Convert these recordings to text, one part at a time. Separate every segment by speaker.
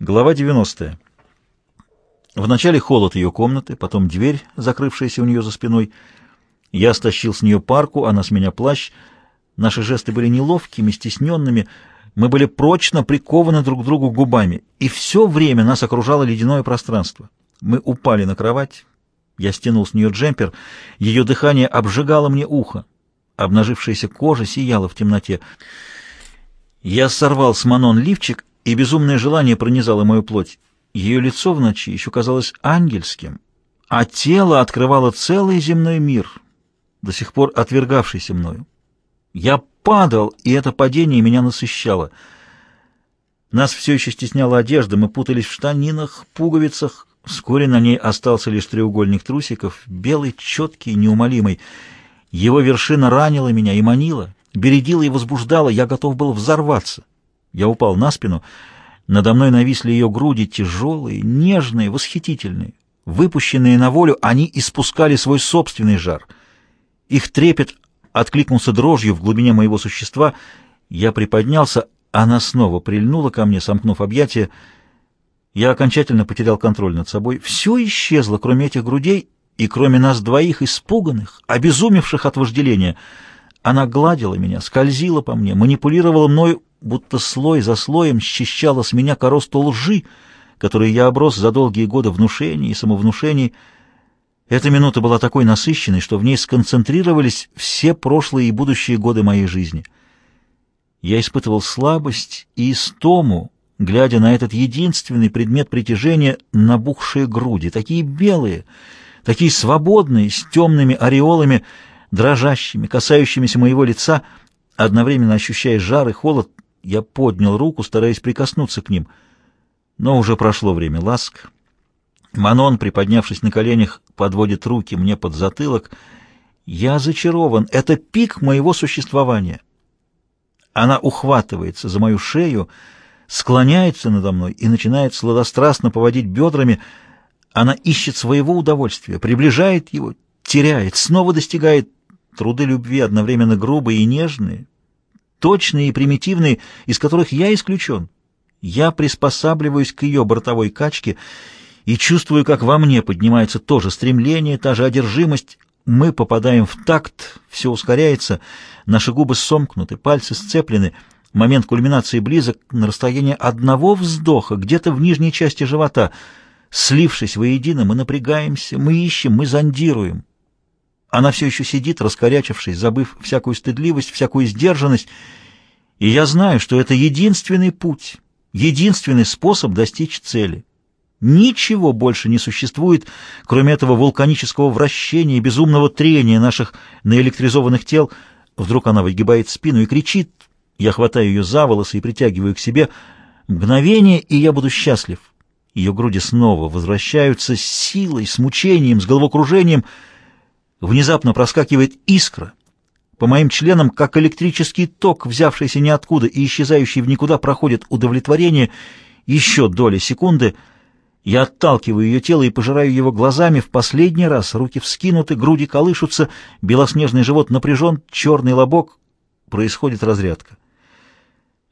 Speaker 1: Глава 90. Вначале холод ее комнаты, потом дверь, закрывшаяся у нее за спиной. Я стащил с нее парку, она с меня плащ. Наши жесты были неловкими, стесненными. Мы были прочно прикованы друг к другу губами, и все время нас окружало ледяное пространство. Мы упали на кровать. Я стянул с нее джемпер. Ее дыхание обжигало мне ухо. Обнажившаяся кожа сияла в темноте. Я сорвал с Манон лифчик и безумное желание пронизало мою плоть. Ее лицо в ночи еще казалось ангельским, а тело открывало целый земной мир, до сих пор отвергавшийся мною. Я падал, и это падение меня насыщало. Нас все еще стесняла одежда, мы путались в штанинах, пуговицах. Вскоре на ней остался лишь треугольник трусиков, белый, четкий, неумолимый. Его вершина ранила меня и манила, бередила и возбуждала, я готов был взорваться. Я упал на спину. Надо мной нависли ее груди, тяжелые, нежные, восхитительные. Выпущенные на волю, они испускали свой собственный жар. Их трепет откликнулся дрожью в глубине моего существа. Я приподнялся, она снова прильнула ко мне, сомкнув объятия. Я окончательно потерял контроль над собой. Все исчезло, кроме этих грудей и кроме нас двоих, испуганных, обезумевших от вожделения. Она гладила меня, скользила по мне, манипулировала мною, будто слой за слоем счищала с меня коросту лжи, которой я оброс за долгие годы внушений и самовнушений. Эта минута была такой насыщенной, что в ней сконцентрировались все прошлые и будущие годы моей жизни. Я испытывал слабость и истому, глядя на этот единственный предмет притяжения — набухшие груди, такие белые, такие свободные, с темными ореолами, дрожащими, касающимися моего лица, одновременно ощущая жар и холод, я поднял руку, стараясь прикоснуться к ним, но уже прошло время ласк. Манон, приподнявшись на коленях, подводит руки мне под затылок. Я зачарован. Это пик моего существования. Она ухватывается за мою шею, склоняется надо мной и начинает сладострастно поводить бедрами. Она ищет своего удовольствия, приближает его, теряет, снова достигает. Труды любви одновременно грубые и нежные, точные и примитивные, из которых я исключен. Я приспосабливаюсь к ее бортовой качке и чувствую, как во мне поднимается то же стремление, та же одержимость. Мы попадаем в такт, все ускоряется, наши губы сомкнуты, пальцы сцеплены. Момент кульминации близок на расстояние одного вздоха, где-то в нижней части живота. Слившись воедино, мы напрягаемся, мы ищем, мы зондируем. Она все еще сидит, раскорячившись, забыв всякую стыдливость, всякую сдержанность, и я знаю, что это единственный путь, единственный способ достичь цели. Ничего больше не существует, кроме этого вулканического вращения и безумного трения наших наэлектризованных тел. Вдруг она выгибает спину и кричит. Я хватаю ее за волосы и притягиваю к себе. Мгновение, и я буду счастлив. Ее груди снова возвращаются с силой, с мучением, с головокружением — Внезапно проскакивает искра. По моим членам, как электрический ток, взявшийся ниоткуда и исчезающий в никуда, проходит удовлетворение. Еще доли секунды. Я отталкиваю ее тело и пожираю его глазами. В последний раз руки вскинуты, груди колышутся, белоснежный живот напряжен, черный лобок. Происходит разрядка.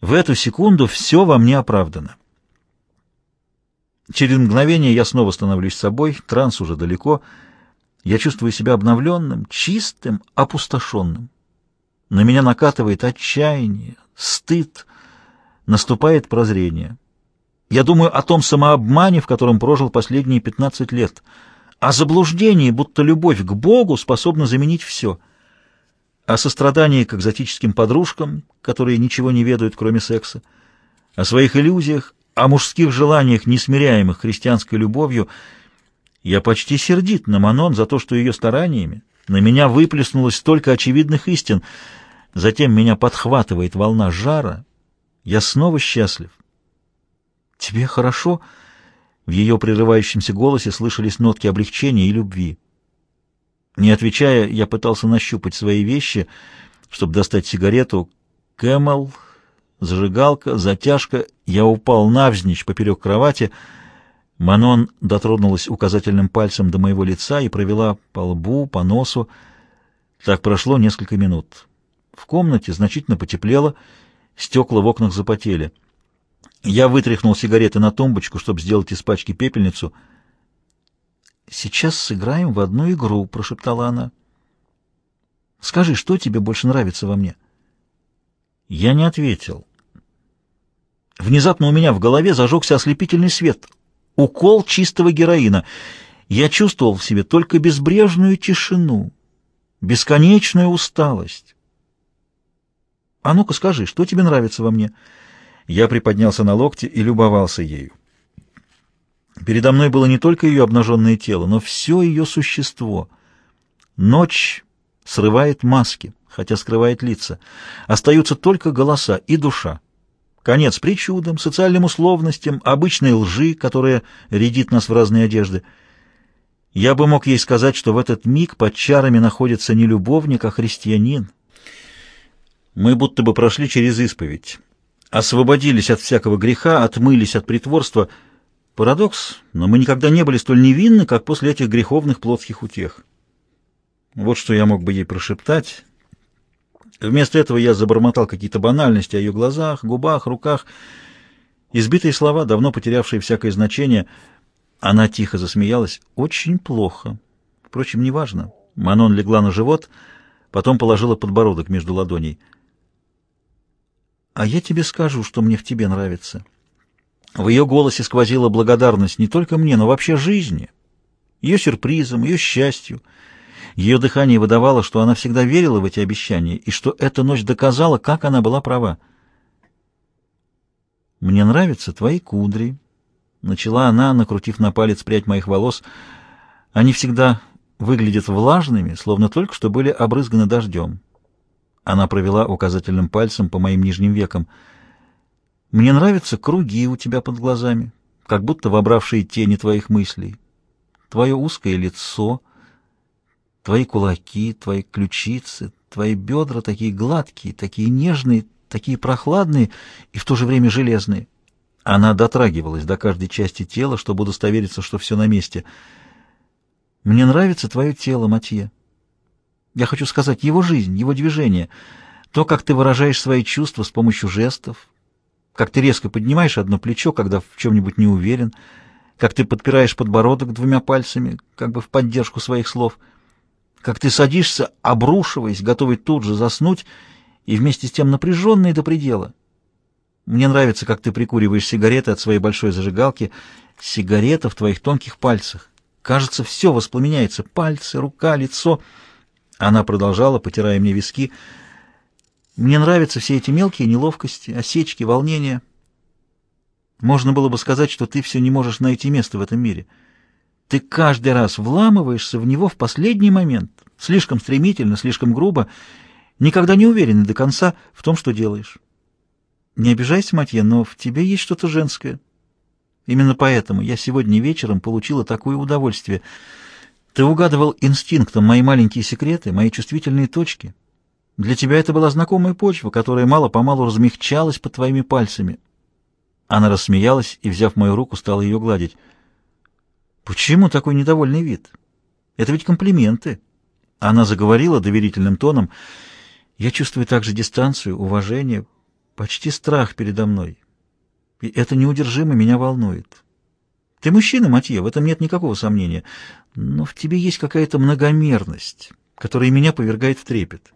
Speaker 1: В эту секунду все во мне оправдано. Через мгновение я снова становлюсь собой, транс уже далеко — я чувствую себя обновленным, чистым, опустошенным. На меня накатывает отчаяние, стыд, наступает прозрение. Я думаю о том самообмане, в котором прожил последние 15 лет, о заблуждении, будто любовь к Богу способна заменить все, о сострадании к экзотическим подружкам, которые ничего не ведают, кроме секса, о своих иллюзиях, о мужских желаниях, несмиряемых христианской любовью — я почти сердит на Манон за то, что ее стараниями на меня выплеснулось столько очевидных истин. Затем меня подхватывает волна жара. Я снова счастлив. «Тебе хорошо?» В ее прерывающемся голосе слышались нотки облегчения и любви. Не отвечая, я пытался нащупать свои вещи, чтобы достать сигарету. Кэмел, зажигалка, затяжка. Я упал навзничь поперек кровати — Манон дотронулась указательным пальцем до моего лица и провела по лбу, по носу. Так прошло несколько минут. В комнате значительно потеплело, стекла в окнах запотели. Я вытряхнул сигареты на тумбочку, чтобы сделать из пачки пепельницу. «Сейчас сыграем в одну игру», — прошептала она. «Скажи, что тебе больше нравится во мне?» Я не ответил. Внезапно у меня в голове зажегся ослепительный свет. Укол чистого героина. Я чувствовал в себе только безбрежную тишину, бесконечную усталость. «А ну-ка скажи, что тебе нравится во мне?» Я приподнялся на локте и любовался ею. Передо мной было не только ее обнаженное тело, но все ее существо. Ночь срывает маски, хотя скрывает лица. Остаются только голоса и душа. Конец причудам, социальным условностям, обычной лжи, которая рядит нас в разные одежды. Я бы мог ей сказать, что в этот миг под чарами находится не любовник, а христианин. Мы будто бы прошли через исповедь освободились от всякого греха, отмылись от притворства. Парадокс, но мы никогда не были столь невинны, как после этих греховных плотских утех. Вот что я мог бы ей прошептать. Вместо этого я забормотал какие-то банальности о ее глазах, губах, руках. Избитые слова, давно потерявшие всякое значение. Она тихо засмеялась. «Очень плохо. Впрочем, неважно». Манон легла на живот, потом положила подбородок между ладоней — а я тебе скажу, что мне в тебе нравится. В ее голосе сквозила благодарность не только мне, но вообще жизни, ее сюрпризам, ее счастью. Ее дыхание выдавало, что она всегда верила в эти обещания, и что эта ночь доказала, как она была права. «Мне нравятся твои кудри», — начала она, накрутив на палец прядь моих волос. «Они всегда выглядят влажными, словно только что были обрызганы дождем. Она провела указательным пальцем по моим нижним векам. «Мне нравятся круги у тебя под глазами, как будто вобравшие тени твоих мыслей. Твое узкое лицо, твои кулаки, твои ключицы, твои бедра такие гладкие, такие нежные, такие прохладные и в то же время железные». Она дотрагивалась до каждой части тела, чтобы удостовериться, что все на месте. «Мне нравится твое тело, Матье». Я хочу сказать, его жизнь, его движение, то, как ты выражаешь свои чувства с помощью жестов, как ты резко поднимаешь одно плечо, когда в чем-нибудь не уверен, как ты подпираешь подбородок двумя пальцами, как бы в поддержку своих слов, как ты садишься, обрушиваясь, готовый тут же заснуть, и вместе с тем напряженный до предела. Мне нравится, как ты прикуриваешь сигареты от своей большой зажигалки, сигарета в твоих тонких пальцах. Кажется, все воспламеняется — пальцы, рука, лицо — она продолжала, потирая мне виски. «Мне нравятся все эти мелкие неловкости, осечки, волнения. Можно было бы сказать, что ты все не можешь найти место в этом мире. Ты каждый раз вламываешься в него в последний момент, слишком стремительно, слишком грубо, никогда не уверенный до конца в том, что делаешь. Не обижайся, Матье, но в тебе есть что-то женское. Именно поэтому я сегодня вечером получила такое удовольствие — ты угадывал инстинктом мои маленькие секреты, мои чувствительные точки. Для тебя это была знакомая почва, которая мало-помалу размягчалась под твоими пальцами. Она рассмеялась и, взяв мою руку, стала ее гладить. «Почему такой недовольный вид? Это ведь комплименты». Она заговорила доверительным тоном. «Я чувствую также дистанцию, уважение, почти страх передо мной. И это неудержимо меня волнует. Ты мужчина, Матье, в этом нет никакого сомнения, но в тебе есть какая-то многомерность, которая меня повергает в трепет.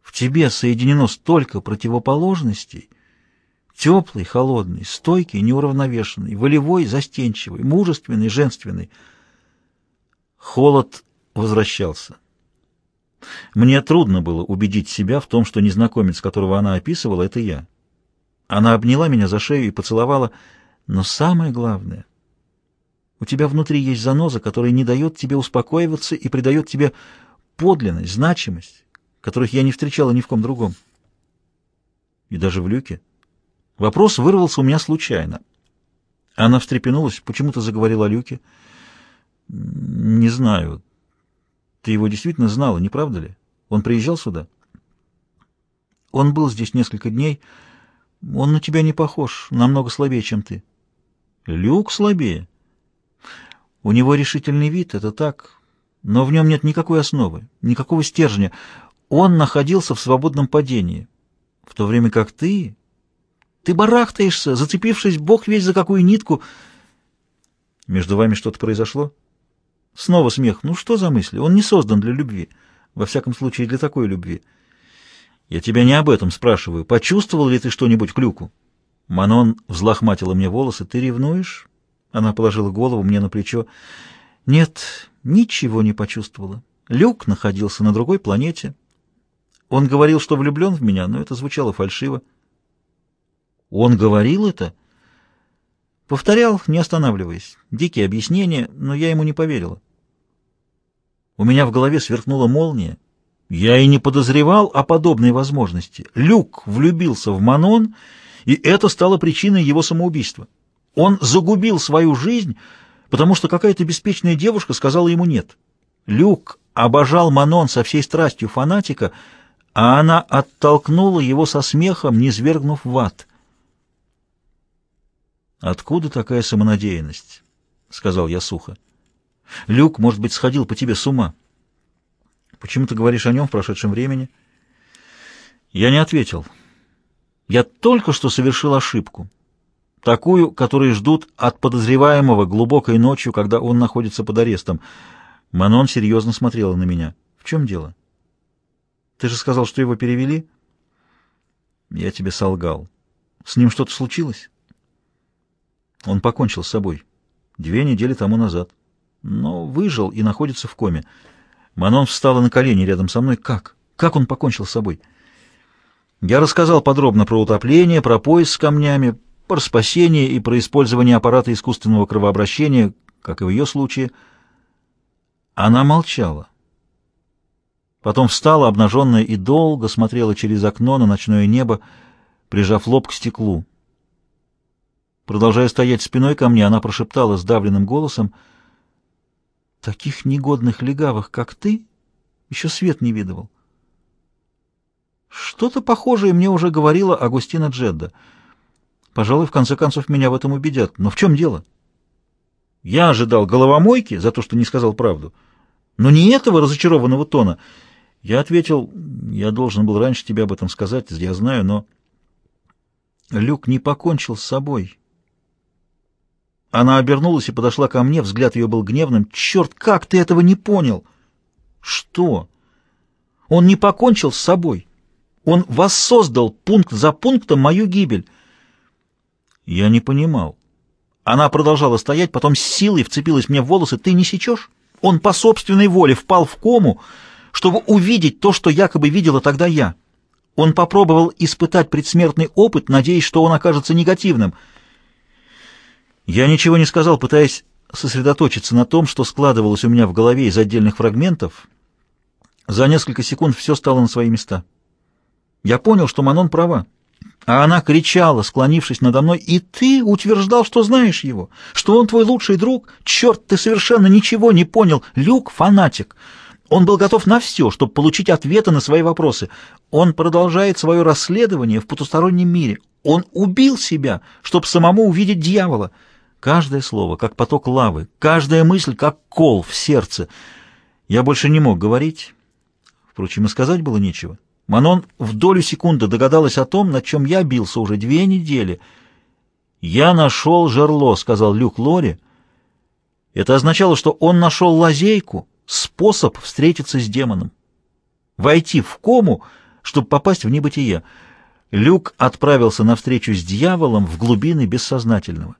Speaker 1: В тебе соединено столько противоположностей, теплый, холодный, стойкий, неуравновешенный, волевой, застенчивый, мужественный, женственный. Холод возвращался. Мне трудно было убедить себя в том, что незнакомец, которого она описывала, — это я. Она обняла меня за шею и поцеловала, но самое главное — у тебя внутри есть заноза, которая не дает тебе успокоиваться и придает тебе подлинность, значимость, которых я не встречала ни в ком другом. И даже в люке. Вопрос вырвался у меня случайно. Она встрепенулась, почему-то заговорила о люке. Не знаю. Ты его действительно знала, не правда ли? Он приезжал сюда? Он был здесь несколько дней. Он на тебя не похож, намного слабее, чем ты. Люк слабее? У него решительный вид, это так, но в нем нет никакой основы, никакого стержня. Он находился в свободном падении, в то время как ты... Ты барахтаешься, зацепившись бог весь за какую нитку. Между вами что-то произошло? Снова смех. Ну что за мысли? Он не создан для любви. Во всяком случае, для такой любви. Я тебя не об этом спрашиваю. Почувствовал ли ты что-нибудь к Люку? Манон взлохматила мне волосы. Ты ревнуешь? Она положила голову мне на плечо. Нет, ничего не почувствовала. Люк находился на другой планете. Он говорил, что влюблен в меня, но это звучало фальшиво. Он говорил это? Повторял, не останавливаясь. Дикие объяснения, но я ему не поверила. У меня в голове сверкнула молния. Я и не подозревал о подобной возможности. Люк влюбился в Манон, и это стало причиной его самоубийства. Он загубил свою жизнь, потому что какая-то беспечная девушка сказала ему «нет». Люк обожал Манон со всей страстью фанатика, а она оттолкнула его со смехом, не свергнув в ад. «Откуда такая самонадеянность?» — сказал я сухо. «Люк, может быть, сходил по тебе с ума. Почему ты говоришь о нем в прошедшем времени?» Я не ответил. Я только что совершил ошибку. Такую, которую ждут от подозреваемого глубокой ночью, когда он находится под арестом. Манон серьезно смотрела на меня. «В чем дело?» «Ты же сказал, что его перевели?» «Я тебе солгал. С ним что-то случилось?» Он покончил с собой. Две недели тому назад. Но выжил и находится в коме. Манон встала на колени рядом со мной. Как? Как он покончил с собой? Я рассказал подробно про утопление, про пояс с камнями, про спасение и про использование аппарата искусственного кровообращения, как и в ее случае. Она молчала. Потом встала, обнаженная, и долго смотрела через окно на ночное небо, прижав лоб к стеклу. Продолжая стоять спиной ко мне, она прошептала сдавленным голосом, «Таких негодных легавых, как ты, еще свет не видывал». Что-то похожее мне уже говорила Агустина Джедда. Пожалуй, в конце концов меня в этом убедят. Но в чем дело? Я ожидал головомойки за то, что не сказал правду. Но не этого разочарованного тона. Я ответил, я должен был раньше тебе об этом сказать, я знаю, но... Люк не покончил с собой. Она обернулась и подошла ко мне, взгляд ее был гневным. «Черт, как ты этого не понял?» «Что?» «Он не покончил с собой. Он воссоздал пункт за пунктом мою гибель». Я не понимал. Она продолжала стоять, потом с силой вцепилась мне в волосы. «Ты не сечешь?» Он по собственной воле впал в кому, чтобы увидеть то, что якобы видела тогда я. Он попробовал испытать предсмертный опыт, надеясь, что он окажется негативным — я ничего не сказал, пытаясь сосредоточиться на том, что складывалось у меня в голове из отдельных фрагментов. За несколько секунд все стало на свои места. Я понял, что Манон права. А она кричала, склонившись надо мной, «И ты утверждал, что знаешь его, что он твой лучший друг? Черт, ты совершенно ничего не понял! Люк — фанатик!» Он был готов на все, чтобы получить ответы на свои вопросы. Он продолжает свое расследование в потустороннем мире. Он убил себя, чтобы самому увидеть дьявола. Каждое слово, как поток лавы, каждая мысль, как кол в сердце. Я больше не мог говорить. Впрочем, и сказать было нечего. Манон в долю секунды догадалась о том, над чем я бился уже две недели. «Я нашел жерло», — сказал Люк Лори. Это означало, что он нашел лазейку, способ встретиться с демоном. Войти в кому, чтобы попасть в небытие. Люк отправился навстречу с дьяволом в глубины бессознательного.